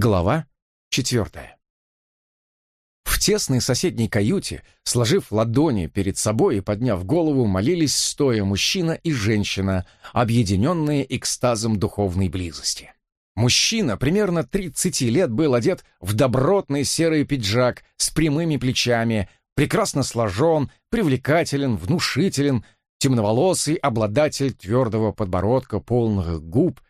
Глава четвертая. В тесной соседней каюте, сложив ладони перед собой и подняв голову, молились стоя мужчина и женщина, объединенные экстазом духовной близости. Мужчина примерно 30 лет был одет в добротный серый пиджак с прямыми плечами, прекрасно сложен, привлекателен, внушителен, темноволосый обладатель твердого подбородка, полных губ,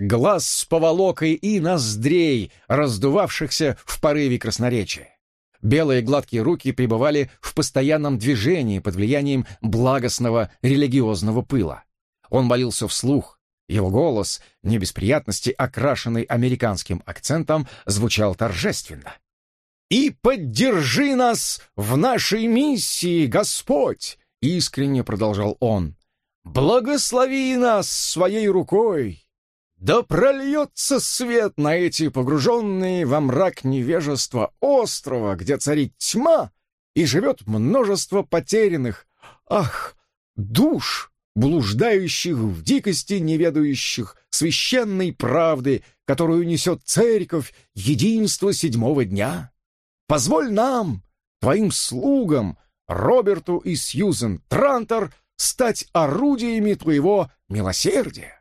глаз с поволокой и ноздрей, раздувавшихся в порыве красноречия. Белые гладкие руки пребывали в постоянном движении под влиянием благостного религиозного пыла. Он молился вслух. Его голос, не без приятности окрашенный американским акцентом, звучал торжественно. «И поддержи нас в нашей миссии, Господь!» — искренне продолжал он. «Благослови нас своей рукой, да прольется свет на эти погруженные во мрак невежества острова, где царит тьма и живет множество потерянных, ах, душ, блуждающих в дикости, неведающих священной правды, которую несет церковь единство седьмого дня. Позволь нам, твоим слугам, Роберту и Сьюзен Трантор, стать орудиями твоего милосердия.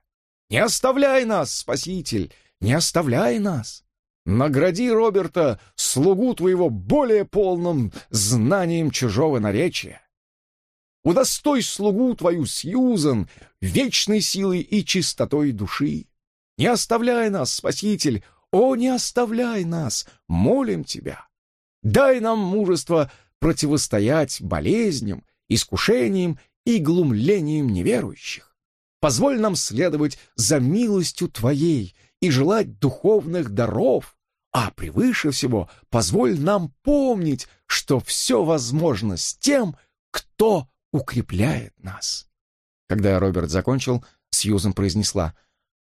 Не оставляй нас, Спаситель, не оставляй нас. Награди Роберта, слугу твоего, более полным знанием чужого наречия. Удостой слугу твою, Сьюзан, вечной силой и чистотой души. Не оставляй нас, Спаситель, о, не оставляй нас, молим тебя. Дай нам мужество противостоять болезням, искушениям и глумлениям неверующих. Позволь нам следовать за милостью Твоей и желать духовных даров, а превыше всего позволь нам помнить, что все возможно с тем, кто укрепляет нас». Когда Роберт закончил, Сьюзен произнесла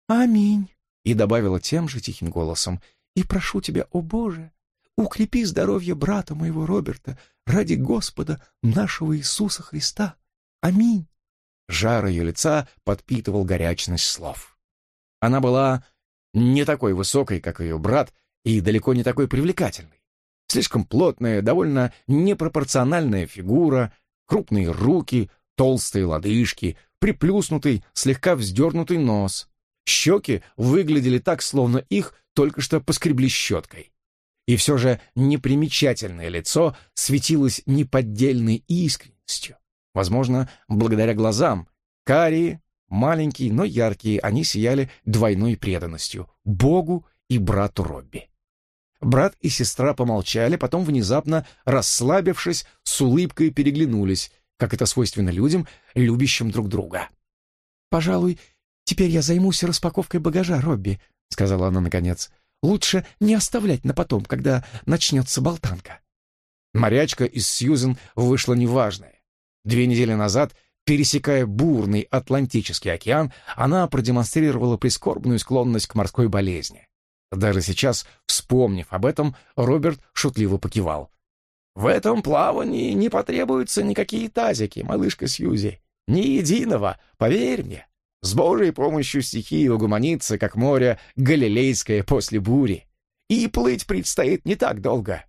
«Аминь» и добавила тем же тихим голосом «И прошу тебя, о Боже, укрепи здоровье брата моего Роберта ради Господа нашего Иисуса Христа. Аминь». Жар ее лица подпитывал горячность слов. Она была не такой высокой, как ее брат, и далеко не такой привлекательной. Слишком плотная, довольно непропорциональная фигура, крупные руки, толстые лодыжки, приплюснутый, слегка вздернутый нос. Щеки выглядели так, словно их только что поскребли щеткой. И все же непримечательное лицо светилось неподдельной искренностью. Возможно, благодаря глазам. Карие, маленькие, но яркие, они сияли двойной преданностью — Богу и брату Робби. Брат и сестра помолчали, потом, внезапно расслабившись, с улыбкой переглянулись, как это свойственно людям, любящим друг друга. «Пожалуй, теперь я займусь распаковкой багажа, Робби», — сказала она наконец. «Лучше не оставлять на потом, когда начнется болтанка». Морячка из Сьюзен вышла неважная. Две недели назад, пересекая бурный Атлантический океан, она продемонстрировала прискорбную склонность к морской болезни. Даже сейчас, вспомнив об этом, Роберт шутливо покивал. «В этом плавании не потребуются никакие тазики, малышка Сьюзи. Ни единого, поверь мне. С Божьей помощью стихия угомонится, как море Галилейское после бури. И плыть предстоит не так долго.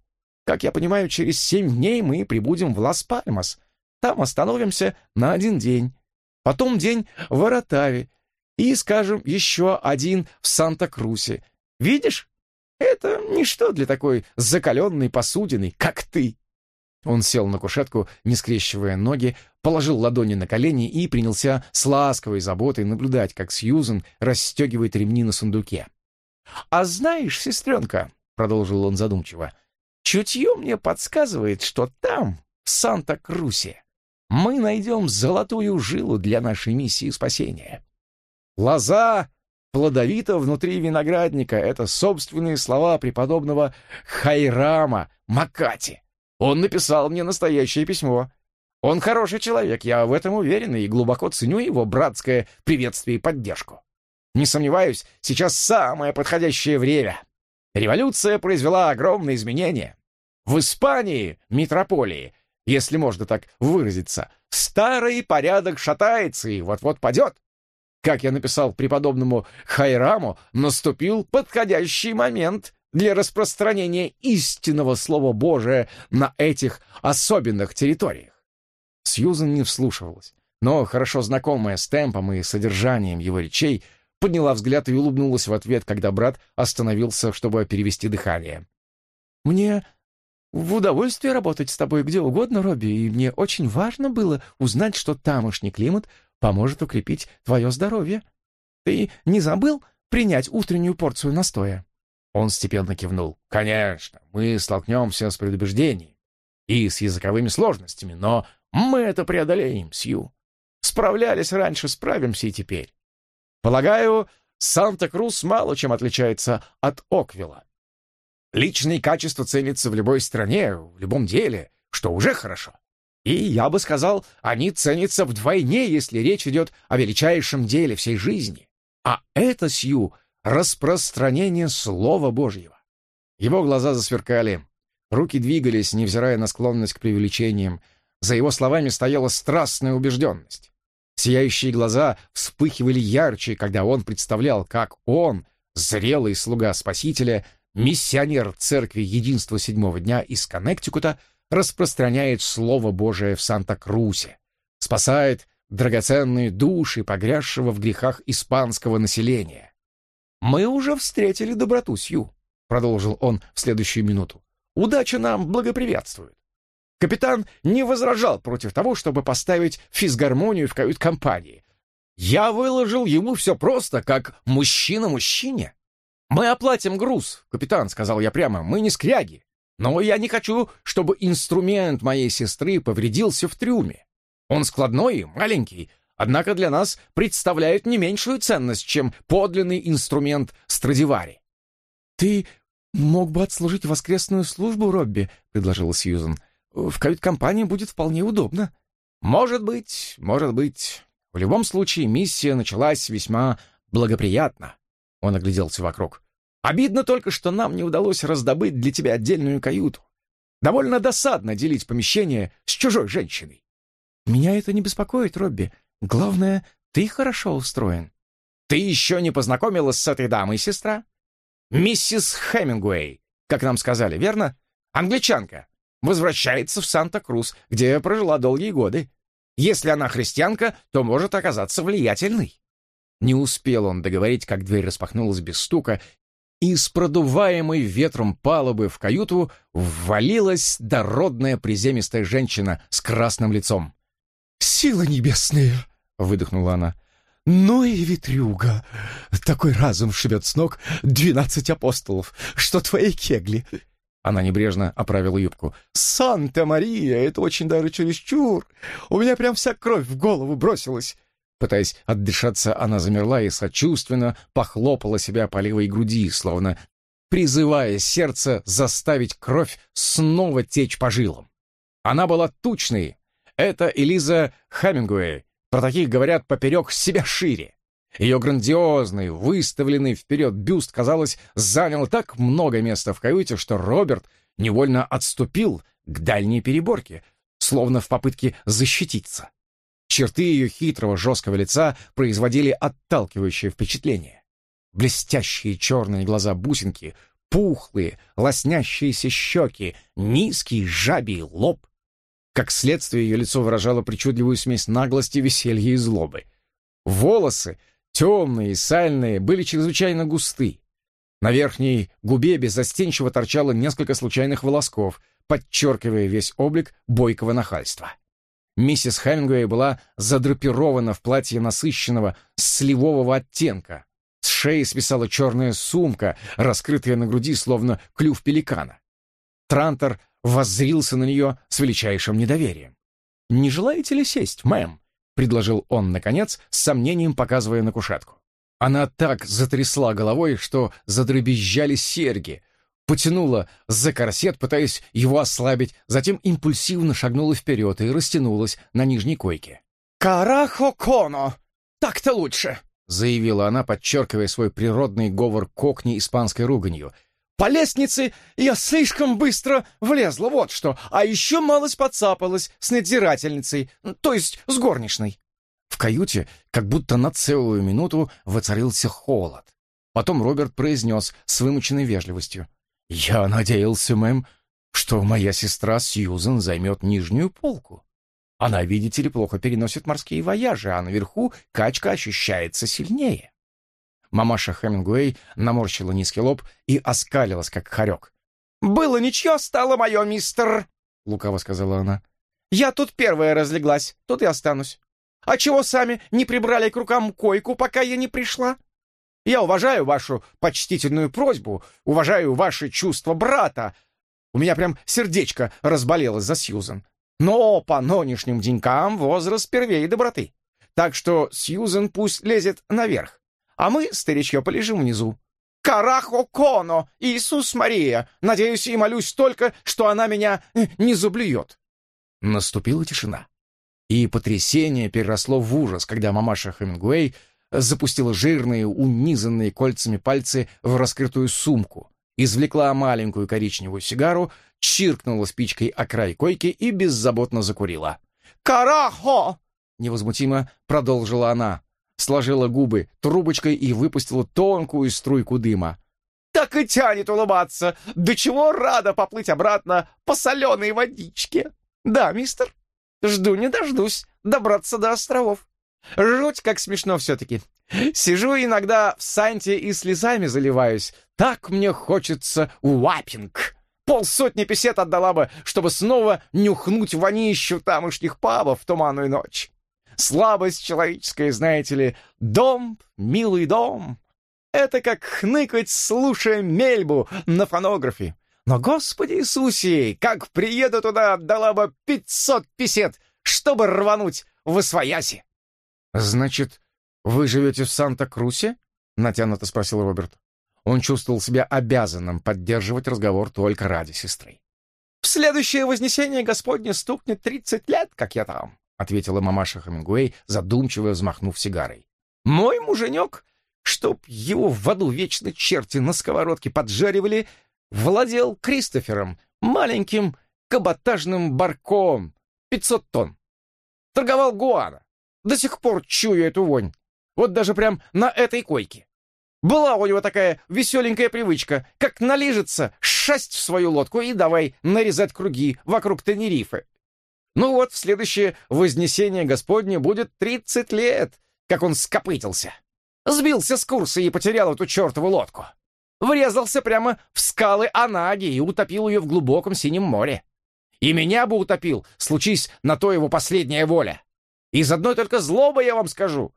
Как я понимаю, через семь дней мы прибудем в Лас-Пальмас, там остановимся на один день, потом день в Аратаве и, скажем, еще один в Санта-Крусе. Видишь, это ничто для такой закаленной посудины, как ты». Он сел на кушетку, не скрещивая ноги, положил ладони на колени и принялся с ласковой заботой наблюдать, как Сьюзен расстегивает ремни на сундуке. «А знаешь, сестренка», — продолжил он задумчиво, — «чутье мне подсказывает, что там, в Санта-Крусе, мы найдем золотую жилу для нашей миссии спасения. Лоза плодовита внутри виноградника — это собственные слова преподобного Хайрама Макати. Он написал мне настоящее письмо. Он хороший человек, я в этом уверен, и глубоко ценю его братское приветствие и поддержку. Не сомневаюсь, сейчас самое подходящее время. Революция произвела огромные изменения. В Испании, метрополии, если можно так выразиться. Старый порядок шатается и вот-вот падет. Как я написал преподобному Хайраму, наступил подходящий момент для распространения истинного Слова Божия на этих особенных территориях. Сьюзен не вслушивалась, но, хорошо знакомая с темпом и содержанием его речей, подняла взгляд и улыбнулась в ответ, когда брат остановился, чтобы перевести дыхание. «Мне в удовольствие работать с тобой где угодно, Робби, и мне очень важно было узнать, что тамошний климат поможет укрепить твое здоровье. Ты не забыл принять утреннюю порцию настоя?» Он степенно кивнул. «Конечно, мы столкнемся с предубеждением и с языковыми сложностями, но мы это преодолеем, Сью. Справлялись раньше, справимся и теперь. Полагаю, Санта-Крус мало чем отличается от Оквилла. Личные качества ценятся в любой стране, в любом деле, что уже хорошо. И, я бы сказал, они ценятся вдвойне, если речь идет о величайшем деле всей жизни. А это, Сью, распространение Слова Божьего. Его глаза засверкали, руки двигались, невзирая на склонность к преувеличениям. За его словами стояла страстная убежденность. Сияющие глаза вспыхивали ярче, когда он представлял, как он, зрелый слуга Спасителя, миссионер Церкви Единства Седьмого Дня из Коннектикута, распространяет Слово Божие в Санта-Крусе, спасает драгоценные души погрязшего в грехах испанского населения. «Мы уже встретили доброту, Сью», — продолжил он в следующую минуту. «Удача нам благоприятствует. Капитан не возражал против того, чтобы поставить физгармонию в кают-компании. Я выложил ему все просто, как мужчина мужчине. «Мы оплатим груз, капитан», — сказал я прямо, — «мы не скряги. Но я не хочу, чтобы инструмент моей сестры повредился в трюме. Он складной и маленький, однако для нас представляет не меньшую ценность, чем подлинный инструмент Страдивари». «Ты мог бы отслужить воскресную службу, Робби», — предложила Сьюзен в кают-компании будет вполне удобно». «Может быть, может быть. В любом случае, миссия началась весьма благоприятно». Он огляделся вокруг. «Обидно только, что нам не удалось раздобыть для тебя отдельную каюту. Довольно досадно делить помещение с чужой женщиной». «Меня это не беспокоит, Робби. Главное, ты хорошо устроен». «Ты еще не познакомилась с этой дамой, сестра?» «Миссис Хемингуэй, как нам сказали, верно? Англичанка возвращается в Санта-Крус, где прожила долгие годы. Если она христианка, то может оказаться влиятельной». Не успел он договорить, как дверь распахнулась без стука, и с продуваемой ветром палубы в каюту ввалилась дородная приземистая женщина с красным лицом. «Сила небесная!» — выдохнула она. «Ну и ветрюга! Такой разум шибет с ног двенадцать апостолов, что твои кегли!» Она небрежно оправила юбку. «Санта-Мария, это очень даже чересчур! У меня прям вся кровь в голову бросилась!» Пытаясь отдышаться, она замерла и сочувственно похлопала себя по левой груди, словно призывая сердце заставить кровь снова течь по жилам. Она была тучной. Это Элиза Хаммингуэй. Про таких говорят поперек себя шире. Ее грандиозный, выставленный вперед бюст, казалось, занял так много места в каюте, что Роберт невольно отступил к дальней переборке, словно в попытке защититься. Черты ее хитрого жесткого лица производили отталкивающее впечатление. Блестящие черные глаза-бусинки, пухлые, лоснящиеся щеки, низкий жабий лоб. Как следствие, ее лицо выражало причудливую смесь наглости, веселья и злобы. Волосы темные и сальные, были чрезвычайно густы. На верхней губе беззастенчиво торчало несколько случайных волосков, подчеркивая весь облик бойкого нахальства. Миссис Хемингуэй была задрапирована в платье насыщенного сливового оттенка. С шеи свисала черная сумка, раскрытая на груди, словно клюв пеликана. Трантор воззрился на нее с величайшим недоверием. «Не желаете ли сесть, мэм?» предложил он, наконец, с сомнением показывая на кушетку. Она так затрясла головой, что задребезжали серьги, потянула за корсет, пытаясь его ослабить, затем импульсивно шагнула вперед и растянулась на нижней койке. «Карахо-коно! Так-то лучше!» — заявила она, подчеркивая свой природный говор кокни испанской руганью — по лестнице я слишком быстро влезла, вот что, а еще малость подцапалась с надзирательницей, то есть с горничной. В каюте как будто на целую минуту воцарился холод. Потом Роберт произнес с вымученной вежливостью. «Я надеялся, мэм, что моя сестра Сьюзен займет нижнюю полку. Она, видите ли, плохо переносит морские вояжи, а наверху качка ощущается сильнее». Мамаша Хемингуэй наморщила низкий лоб и оскалилась, как хорек. «Было ничье, стало мое, мистер!» — лукаво сказала она. «Я тут первая разлеглась, тут и останусь. А чего сами не прибрали к рукам койку, пока я не пришла? Я уважаю вашу почтительную просьбу, уважаю ваши чувства брата. У меня прям сердечко разболелось за Сьюзен. Но по нынешним денькам возраст первее доброты. Так что Сьюзен пусть лезет наверх, а мы, старичье, полежим внизу. Карахо Коно, Иисус Мария! Надеюсь и молюсь только, что она меня э, не заблюет. Наступила тишина. И потрясение переросло в ужас, когда мамаша Хемингуэй запустила жирные, унизанные кольцами пальцы в раскрытую сумку, извлекла маленькую коричневую сигару, чиркнула спичкой о край койки и беззаботно закурила. «Карахо!» — невозмутимо продолжила она, сложила губы трубочкой и выпустила тонкую струйку дыма. «Так и тянет улыбаться! До чего рада поплыть обратно по соленой водичке! Да, мистер, жду не дождусь добраться до островов. Жуть, как смешно все-таки. Сижу иногда в санте и слезами заливаюсь. Так мне хочется уапинг. Полсотни песет отдала бы, чтобы снова нюхнуть вонищу тамошних пабов в туманную ночь. Слабость человеческая, знаете ли. Дом, милый дом. Это как хныкать, слушая мельбу на фонографе. Но, Господи Иисусе, как приеду туда, отдала бы пятьсот песет, чтобы рвануть в освояси. «Значит, вы живете в Санта-Крусе?» — натянуто спросил Роберт. Он чувствовал себя обязанным поддерживать разговор только ради сестры. «В следующее Вознесение Господне стукнет тридцать лет, как я там», — ответила мамаша Хемингуэй, задумчиво взмахнув сигарой. «Мой муженек, чтоб его в аду вечно черти на сковородке поджаривали, владел Кристофером, маленьким каботажным барком, пятьсот тонн. Торговал гуана, до сих пор чую эту вонь. Вот даже прям на этой койке. Была у него такая веселенькая привычка, как налижется, шасть в свою лодку и давай нарезать круги вокруг Тенерифе. Ну вот, в следующее Вознесение Господне будет тридцать лет, как он скопытился. Сбился с курса и потерял эту чертову лодку. Врезался прямо в скалы Анаги и утопил ее в глубоком синем море. И меня бы утопил, случись на то его последняя воля. Из одной только злобы я вам скажу.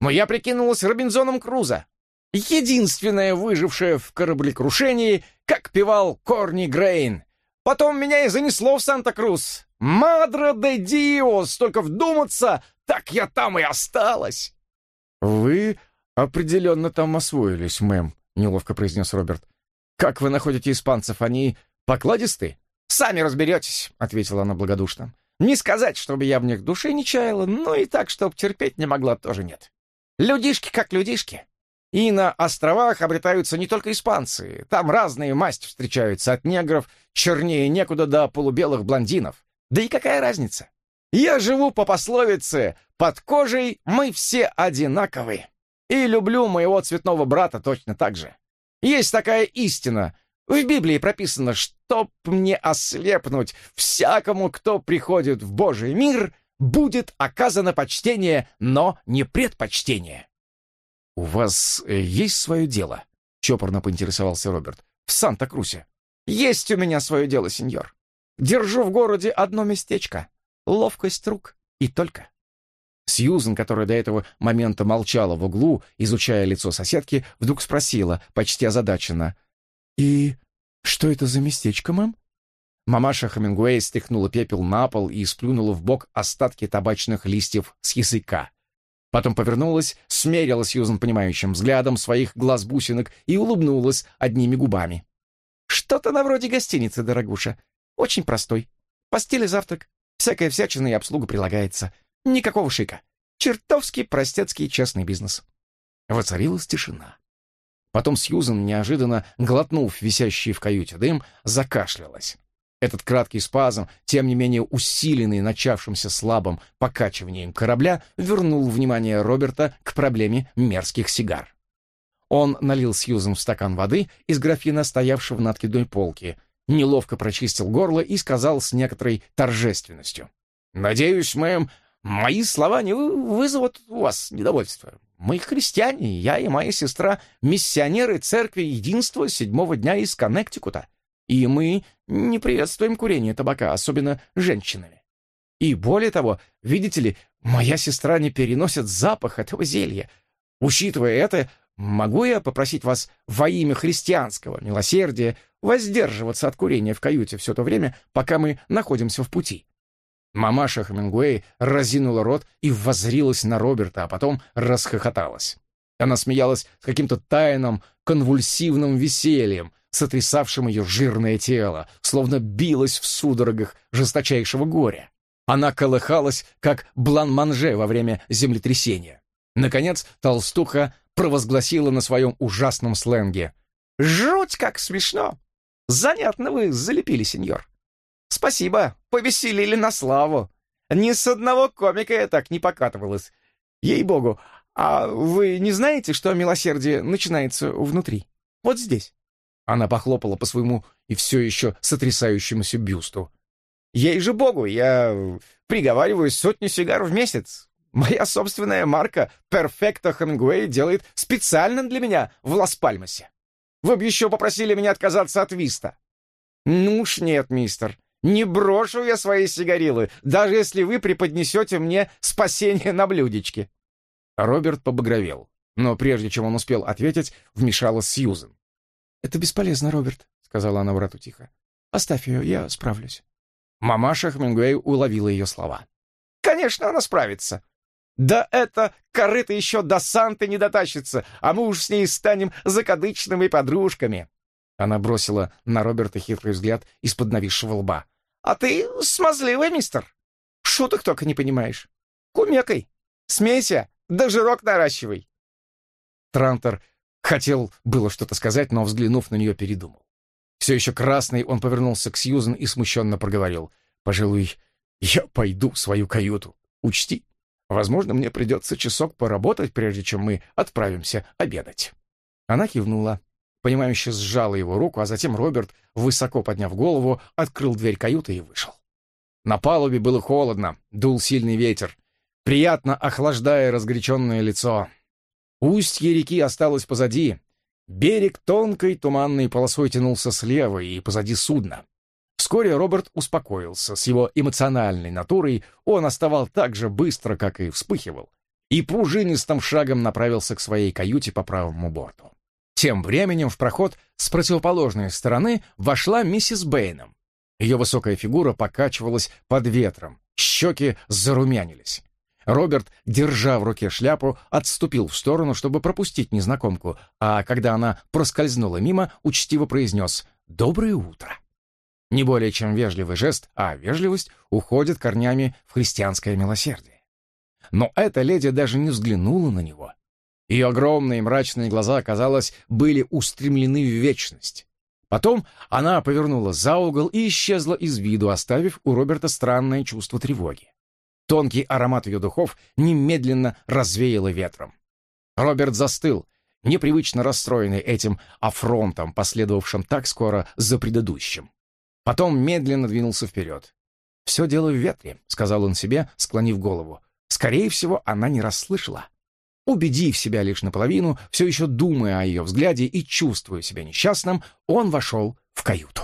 Но я прикинулась Робинзоном Крузо. Единственная выжившая в кораблекрушении, как певал Корни Грейн. Потом меня и занесло в Санта-Крус. Мадре де Диос, только вдуматься, так я там и осталась. Вы определенно там освоились, мэм, неловко произнес Роберт. Как вы находите испанцев? Они покладисты? Сами разберетесь, ответила она благодушно. Не сказать, чтобы я в них души не чаяла, но и так, чтоб терпеть не могла, тоже нет. Людишки как людишки. И на островах обретаются не только испанцы. Там разные масти встречаются, от негров чернее некуда до полубелых блондинов. Да и какая разница? Я живу по пословице «под кожей мы все одинаковы». И люблю моего цветного брата точно так же. Есть такая истина, в Библии прописано, чтоб мне ослепнуть, всякому, кто приходит в Божий мир, будет оказано почтение, но не предпочтение. «У вас э, есть свое дело?» — чопорно поинтересовался Роберт. «В Санта-Крусе». «Есть у меня свое дело, сеньор. Держу в городе одно местечко. Ловкость рук и только». Сьюзен, которая до этого момента молчала в углу, изучая лицо соседки, вдруг спросила, почти озадаченно — «И что это за местечко, мэм?» Мамаша Хемингуэй стряхнула пепел на пол и сплюнула в бок остатки табачных листьев с языка. Потом повернулась, смерила Сьюзан понимающим взглядом своих глаз-бусинок и улыбнулась одними губами. «Что-то на вроде гостиницы, дорогуша. Очень простой. Постель и завтрак. Всякая всячина и обслуга прилагается. Никакого шика. Чертовски простецкий честный бизнес». Воцарилась тишина. Потом Сьюзен, неожиданно глотнув висящий в каюте дым, закашлялась. Этот краткий спазм, тем не менее усиленный начавшимся слабым покачиванием корабля, вернул внимание Роберта к проблеме мерзких сигар. Он налил Сьюзен в стакан воды из графина, стоявшего на откидной полке, неловко прочистил горло и сказал с некоторой торжественностью. «Надеюсь, мэм, мои слова не вызовут у вас недовольства. Мы христиане, я и моя сестра — миссионеры церкви единства седьмого дня из Коннектикута. И мы не приветствуем курение табака, особенно женщинами. И более того, видите ли, моя сестра не переносит запах этого зелья. Учитывая это, могу я попросить вас во имя христианского милосердия воздерживаться от курения в каюте все то время, пока мы находимся в пути?» Мамаша Хемингуэй разинула рот и воззрилась на Роберта, а потом расхохоталась. Она смеялась с каким-то тайным, конвульсивным весельем, сотрясавшим ее жирное тело, словно билась в судорогах жесточайшего горя. Она колыхалась, как блан-манже во время землетрясения. Наконец, толстуха провозгласила на своем ужасном сленге. «Жуть, как смешно! Занятно вы залепили, сеньор. Спасибо, повеселили на славу. Ни с одного комика я так не покатывалась. Ей-богу, а вы не знаете, что милосердие начинается внутри? Вот здесь. Она похлопала по своему и все еще сотрясающемуся бюсту. Ей же богу, я приговариваю сотню сигар в месяц. Моя собственная марка Perfecto Hemingway делает специально для меня в Лас-Пальмасе. Вы бы еще попросили меня отказаться от виста. Ну уж нет, мистер. Не брошу я свои сигарилы, даже если вы преподнесете мне спасение на блюдечке». Роберт побагровел, но прежде чем он успел ответить, вмешалась Сьюзен. «Это бесполезно, Роберт», — сказала она брату тихо. «Оставь ее, я справлюсь». Мамаша Хемингуэй уловила ее слова. «Конечно, она справится. Да это корыто еще до Санты не дотащится, а мы уж с ней станем закадычными подружками». Она бросила на Роберта хитрый взгляд из-под нависшего лба. «А ты смазливый, мистер. Шуток только не понимаешь. Кумекай, смейся, да жирок наращивай». Трантор хотел было что-то сказать, но, взглянув на нее, передумал. Все еще красный, он повернулся к Сьюзен и смущенно проговорил. «Пожалуй, я пойду в свою каюту. Учти, возможно, мне придется часок поработать, прежде чем мы отправимся обедать». Она кивнула понимающе сжала его руку, а затем Роберт, высоко подняв голову, открыл дверь каюты и вышел. На палубе было холодно, дул сильный ветер, приятно охлаждая разгоряченное лицо. Устье реки осталось позади. Берег тонкой туманной полосой тянулся слева и позади судна. Вскоре Роберт успокоился. С его эмоциональной натурой он оставал так же быстро, как и вспыхивал, и пружинистым шагом направился к своей каюте по правому борту. Тем временем в проход с противоположной стороны вошла миссис Бэйном. Ее высокая фигура покачивалась под ветром, щеки зарумянились. Роберт, держа в руке шляпу, отступил в сторону, чтобы пропустить незнакомку, а когда она проскользнула мимо, учтиво произнес «Доброе утро». Не более чем вежливый жест, а вежливость уходит корнями в христианское милосердие. Но эта леди даже не взглянула на него, ее огромные мрачные глаза, казалось, были устремлены в вечность. Потом она повернула за угол и исчезла из виду, оставив у Роберта странное чувство тревоги. Тонкий аромат ее духов немедленно развеяло ветром. Роберт застыл, непривычно расстроенный этим афронтом, последовавшим так скоро за предыдущим. Потом медленно двинулся вперед. «Все дело в ветре», — сказал он себе, склонив голову. Скорее всего, она не расслышала. Убедив себя лишь наполовину, все еще думая о ее взгляде и чувствуя себя несчастным, он вошел в каюту.